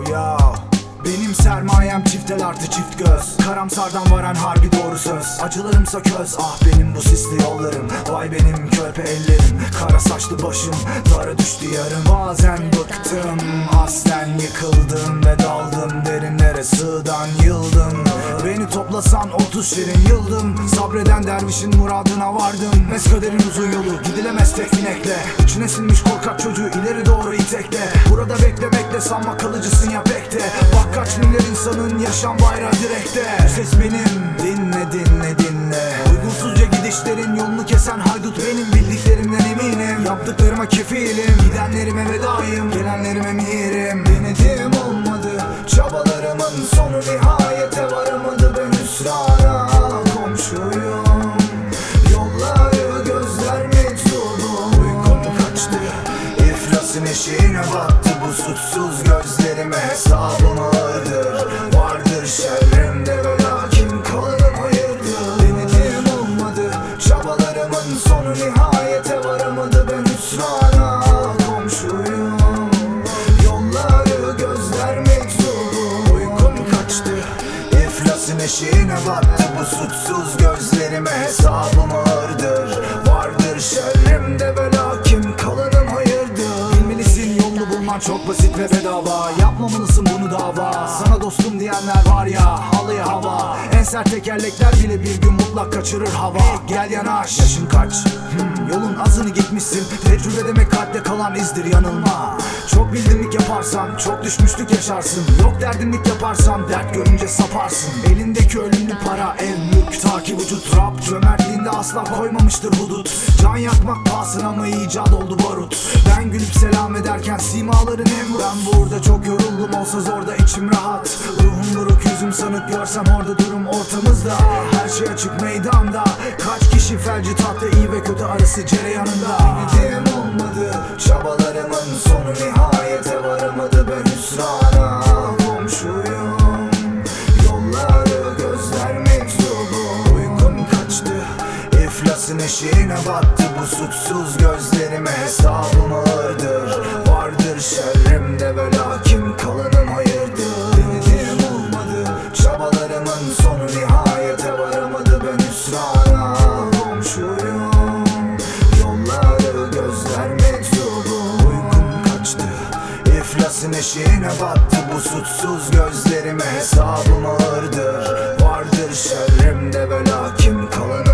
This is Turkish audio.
Yav benim sermayem çiftel artı çift göz. Karamsardan varan harbi doğru söz. Acılarımsa köz. Ah benim bu sisli yollarım. Vay benim körpe ellerim. Kara saçlı başım dara düştü yarım. Bazen bıktım aslen yıkıldım Ve daldım sığdan yıldım. Beni toplasan 30 şirin yıldım. Sabreden dervişin muradına vardım. Meskaderin uzun yolu gidilemez tek binekle İçine sinmiş korkak çocuğu ileri doğru itekle. Burada bekle bekle sanma kalıcısın ya bekle Bak kaç milyar insanın yaşam bayrağı direkte. Ses benim dinle dinle dinle. Uygunsuzca gidişlerin yolunu kesen haydut benim Bildiklerimden eminim. Yaptıklarıma kefilim Gidenlerime vedayım Gelenlerime mihirim Eşiğine battı bu suçsuz gözlerime. Hesabım ağırdır Vardır şerrimde ve lakin kalanım hayırdır. Denedim olmadı Çabalarımın sonu nihayete varamadı. Ben hüsrana komşuyum. Yolları gözler mektubum Uykum kaçtı İflasın eşiğine battı bu suçsuz gözlerime. Hesabım ağırdır Vardır şerrimde bulman çok basit ve bedava. Yapmamalısın bunu dava. Sana dostum diyenler var ya halıya hava. En sert tekerlekler bile bir gün mutlak kaçırır hava. Gel yanaş. Yaşın kaç? Hmm, yolun azını gitmişsin. Tecrübe demek kalpte kalan izdir yanılma Çok bildirlik yaparsan çok düşmüşlük yaşarsın. Yok derdinlik yaparsan dert görünce saparsın. Elindeki ölümlü para ev mülk ta ki vücut Rab cömertliğinde asla koymamıştır hudut. Can yakmak pahasına mı icat oldu barut? Ben gülüp selam ederken simaların hem Ben burada çok yoruldum olsa zor da içim rahat. Ruhum buruk yüzüm sanık görsem orada durum ortamızda. Her şey açık meydanda. Kaç kişi felci tatlı iyi ve kötü arası cereyanında. Denedim olmadı Çabalarımın sonu nihayete varamadı Ben hüsrana. Komşuyum Yolları gözler mektubum Uykum kaçtı İflasın eşiğine battı. Bu suçsuz gözlerime Hesabım ağırdır. Vardır şerrimde ve İflasın eşiğine battı bu suçsuz gözlerime. Hesabım ağırdır Vardır şerrimde ve lakin kalanım